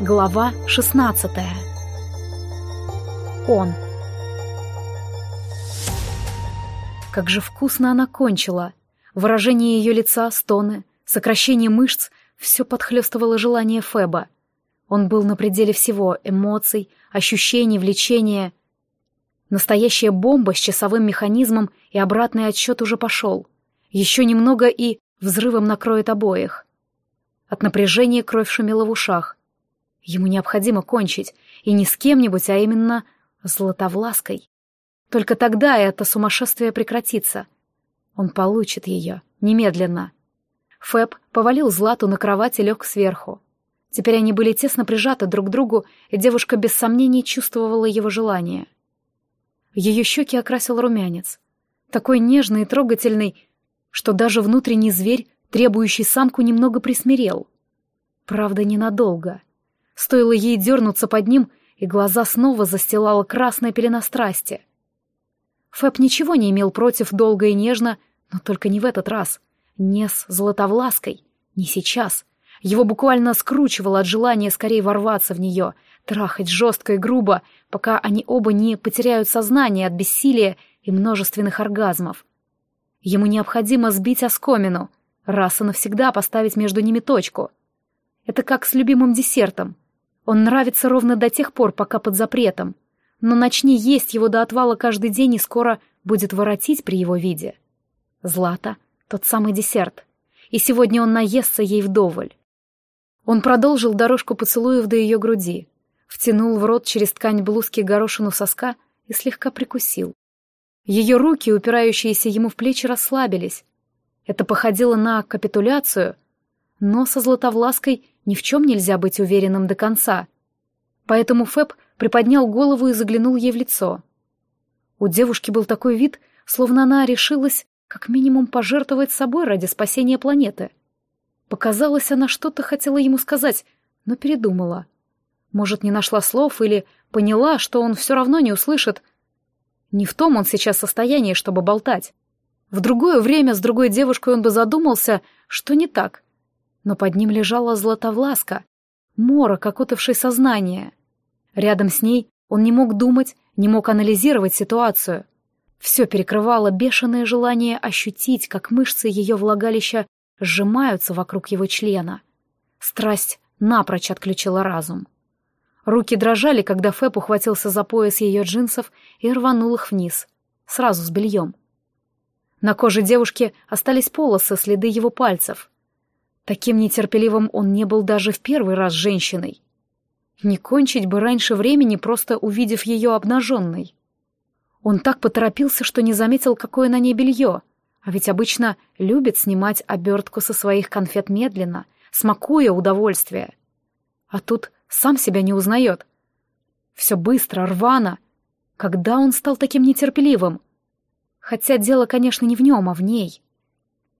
Глава 16 Он Как же вкусно она кончила. Выражение ее лица, стоны, сокращение мышц — все подхлестывало желание Феба. Он был на пределе всего — эмоций, ощущений, влечения. Настоящая бомба с часовым механизмом и обратный отсчет уже пошел. Еще немного и взрывом накроет обоих. От напряжения кровь шумела в ушах — Ему необходимо кончить, и не с кем-нибудь, а именно Златовлаской. Только тогда это сумасшествие прекратится. Он получит ее, немедленно. Фэб повалил Злату на кровать и лег сверху. Теперь они были тесно прижаты друг к другу, и девушка без сомнений чувствовала его желание. Ее щеки окрасил румянец. Такой нежный и трогательный, что даже внутренний зверь, требующий самку, немного присмирел. Правда, ненадолго — Стоило ей дернуться под ним, и глаза снова застилала красная пелена страсти. Фэб ничего не имел против долго и нежно, но только не в этот раз. Не с Златовлаской, не сейчас. Его буквально скручивало от желания скорее ворваться в нее, трахать жестко и грубо, пока они оба не потеряют сознание от бессилия и множественных оргазмов. Ему необходимо сбить оскомину, раз и навсегда поставить между ними точку. Это как с любимым десертом — он нравится ровно до тех пор, пока под запретом. Но начни есть его до отвала каждый день и скоро будет воротить при его виде. Злата — тот самый десерт. И сегодня он наестся ей вдоволь. Он продолжил дорожку поцелуев до ее груди, втянул в рот через ткань блузки горошину соска и слегка прикусил. Ее руки, упирающиеся ему в плечи, расслабились. Это походило на капитуляцию, но со Златовлаской ни в чем нельзя быть уверенным до конца. Поэтому Фэб приподнял голову и заглянул ей в лицо. У девушки был такой вид, словно она решилась как минимум пожертвовать собой ради спасения планеты. Показалось, она что-то хотела ему сказать, но передумала. Может, не нашла слов или поняла, что он все равно не услышит. Не в том он сейчас состоянии, чтобы болтать. В другое время с другой девушкой он бы задумался, что не так но под ним лежала Златовласка, морок, окутавший сознание. Рядом с ней он не мог думать, не мог анализировать ситуацию. Все перекрывало бешеное желание ощутить, как мышцы ее влагалища сжимаются вокруг его члена. Страсть напрочь отключила разум. Руки дрожали, когда Фэп ухватился за пояс ее джинсов и рванул их вниз, сразу с бельем. На коже девушки остались полосы, следы его пальцев. Таким нетерпеливым он не был даже в первый раз женщиной. Не кончить бы раньше времени, просто увидев ее обнаженной. Он так поторопился, что не заметил, какое на ней белье, а ведь обычно любит снимать обертку со своих конфет медленно, смакуя удовольствие. А тут сам себя не узнает. Все быстро, рвано. Когда он стал таким нетерпеливым? Хотя дело, конечно, не в нем, а в ней.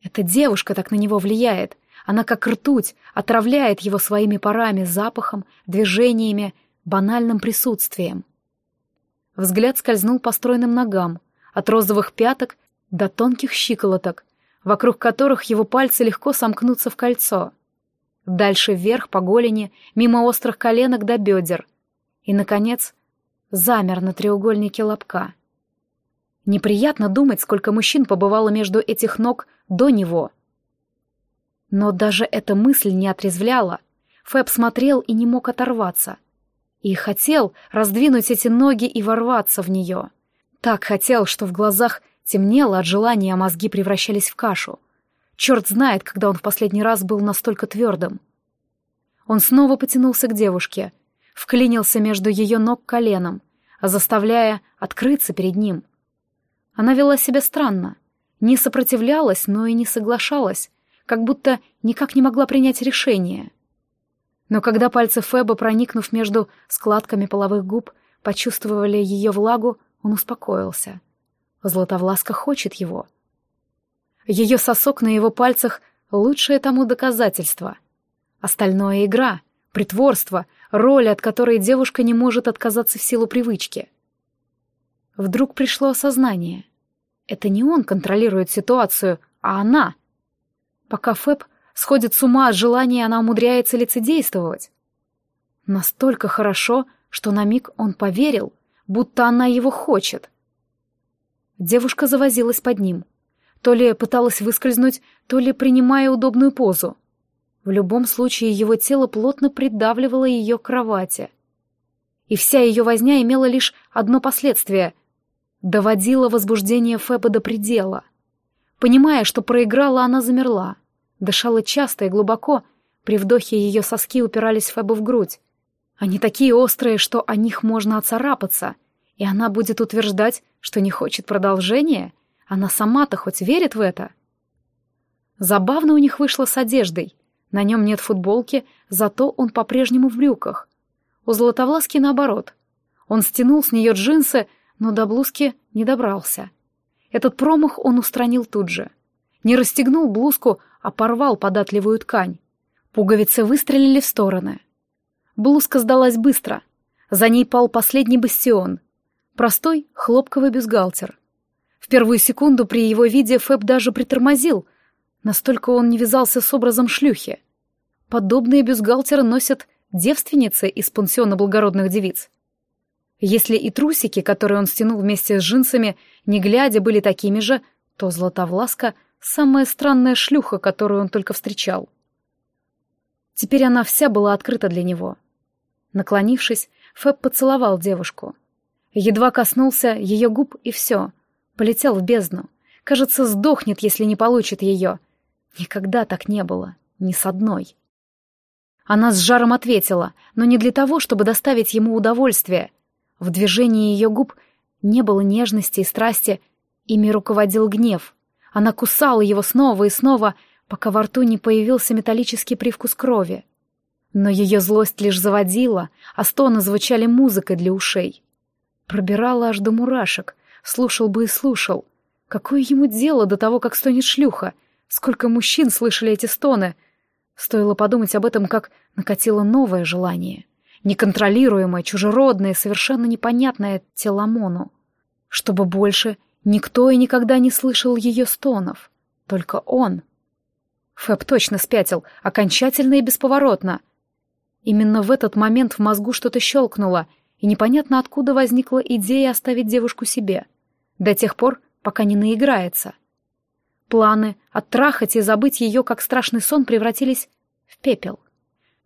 Эта девушка так на него влияет — она как ртуть, отравляет его своими парами, запахом, движениями, банальным присутствием. Взгляд скользнул по стройным ногам, от розовых пяток до тонких щиколоток, вокруг которых его пальцы легко сомкнутся в кольцо. Дальше вверх по голени, мимо острых коленок до бедер. И, наконец, замер на треугольнике лобка. Неприятно думать, сколько мужчин побывало между этих ног до него — но даже эта мысль не отрезвляла. Фэб смотрел и не мог оторваться. И хотел раздвинуть эти ноги и ворваться в нее. Так хотел, что в глазах темнело от желания, а мозги превращались в кашу. Черт знает, когда он в последний раз был настолько твердым. Он снова потянулся к девушке, вклинился между ее ног коленом, заставляя открыться перед ним. Она вела себя странно, не сопротивлялась, но и не соглашалась, как будто никак не могла принять решение. Но когда пальцы Феба, проникнув между складками половых губ, почувствовали ее влагу, он успокоился. Златовласка хочет его. Ее сосок на его пальцах — лучшее тому доказательство. Остальное — игра, притворство, роль, от которой девушка не может отказаться в силу привычки. Вдруг пришло осознание. Это не он контролирует ситуацию, а она — Пока Фэб сходит с ума от желания, она умудряется лицедействовать. Настолько хорошо, что на миг он поверил, будто она его хочет. Девушка завозилась под ним. То ли пыталась выскользнуть, то ли принимая удобную позу. В любом случае его тело плотно придавливало ее к кровати. И вся ее возня имела лишь одно последствие — доводила возбуждение Феба до предела. Понимая, что проиграла, она замерла. Дышала часто и глубоко, при вдохе ее соски упирались Фебу в грудь. Они такие острые, что о них можно оцарапаться, и она будет утверждать, что не хочет продолжения? Она сама-то хоть верит в это? Забавно у них вышло с одеждой. На нем нет футболки, зато он по-прежнему в брюках. У Златовласки наоборот. Он стянул с нее джинсы, но до блузки не добрался. Этот промах он устранил тут же. Не расстегнул блузку, а порвал податливую ткань. Пуговицы выстрелили в стороны. Блузка сдалась быстро. За ней пал последний бастион. Простой хлопковый бюстгальтер. В первую секунду при его виде Фэб даже притормозил. Настолько он не вязался с образом шлюхи. Подобные бюстгальтеры носят девственницы из пансиона благородных девиц. Если и трусики, которые он стянул вместе с джинсами, не глядя, были такими же, то Златовласка — самая странная шлюха, которую он только встречал. Теперь она вся была открыта для него. Наклонившись, Фэб поцеловал девушку. Едва коснулся ее губ, и все. Полетел в бездну. Кажется, сдохнет, если не получит ее. Никогда так не было. Ни с одной. Она с жаром ответила, но не для того, чтобы доставить ему удовольствие. В движении ее губ не было нежности и страсти, ими руководил гнев. Она кусала его снова и снова, пока во рту не появился металлический привкус крови. Но ее злость лишь заводила, а стоны звучали музыкой для ушей. Пробирала аж до мурашек. Слушал бы и слушал. Какое ему дело до того, как стонет шлюха? Сколько мужчин слышали эти стоны? Стоило подумать об этом, как накатило новое желание. Неконтролируемое, чужеродное, совершенно непонятное Теламону. Чтобы больше никто и никогда не слышал ее стонов. Только он. Фэб точно спятил, окончательно и бесповоротно. Именно в этот момент в мозгу что-то щелкнуло — и непонятно откуда возникла идея оставить девушку себе. До тех пор, пока не наиграется. Планы оттрахать и забыть ее, как страшный сон, превратились в пепел.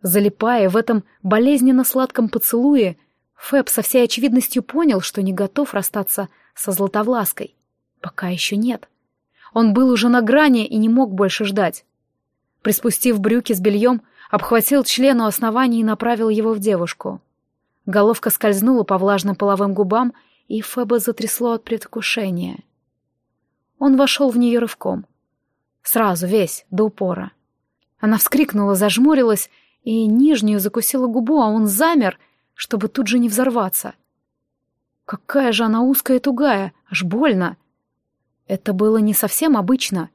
Залипая в этом болезненно-сладком поцелуе, Фэб со всей очевидностью понял, что не готов расстаться со Златовлаской. Пока еще нет. Он был уже на грани и не мог больше ждать. Приспустив брюки с бельем, обхватил члену основания и направил его в девушку. Головка скользнула по влажным половым губам, и Феба затрясло от предвкушения. Он вошел в нее рывком. Сразу, весь, до упора. Она вскрикнула, зажмурилась и нижнюю закусила губу, а он замер, чтобы тут же не взорваться. Какая же она узкая и тугая, аж больно. Это было не совсем обычно,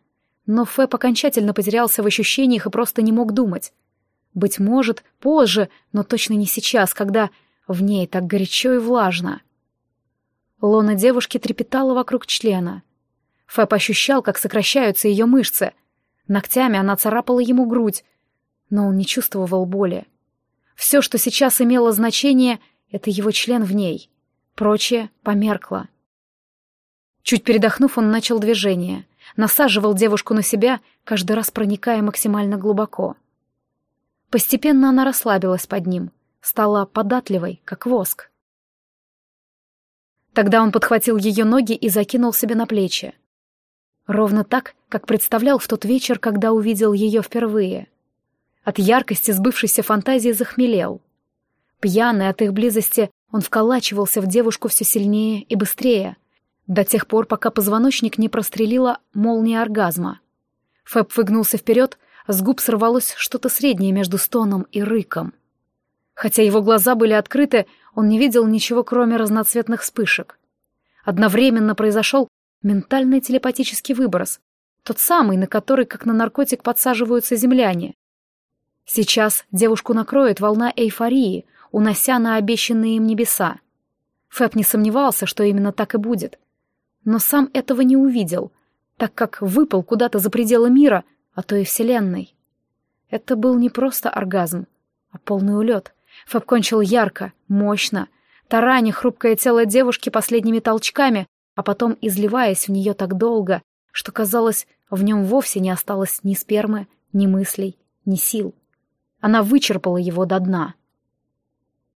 но Фэб окончательно потерялся в ощущениях и просто не мог думать. Быть может, позже, но точно не сейчас, когда в ней так горячо и влажно. Лона девушки трепетала вокруг члена. Фэб ощущал, как сокращаются ее мышцы. Ногтями она царапала ему грудь, но он не чувствовал боли. Все, что сейчас имело значение, — это его член в ней. Прочее померкло. Чуть передохнув, он начал движение. Насаживал девушку на себя, каждый раз проникая максимально глубоко. Постепенно она расслабилась под ним — стала податливой, как воск. Тогда он подхватил ее ноги и закинул себе на плечи. Ровно так, как представлял в тот вечер, когда увидел ее впервые. От яркости сбывшейся фантазии захмелел. Пьяный от их близости, он вколачивался в девушку все сильнее и быстрее, до тех пор, пока позвоночник не прострелила молния оргазма. Фэб выгнулся вперед, с губ сорвалось что-то среднее между стоном и рыком. Хотя его глаза были открыты, он не видел ничего, кроме разноцветных вспышек. Одновременно произошел ментальный телепатический выброс, тот самый, на который, как на наркотик, подсаживаются земляне. Сейчас девушку накроет волна эйфории, унося на обещанные им небеса. Фэб не сомневался, что именно так и будет. Но сам этого не увидел, так как выпал куда-то за пределы мира, а то и Вселенной. Это был не просто оргазм, а полный улет — Фэб кончил ярко, мощно, тараня хрупкое тело девушки последними толчками, а потом изливаясь в нее так долго, что, казалось, в нем вовсе не осталось ни спермы, ни мыслей, ни сил. Она вычерпала его до дна.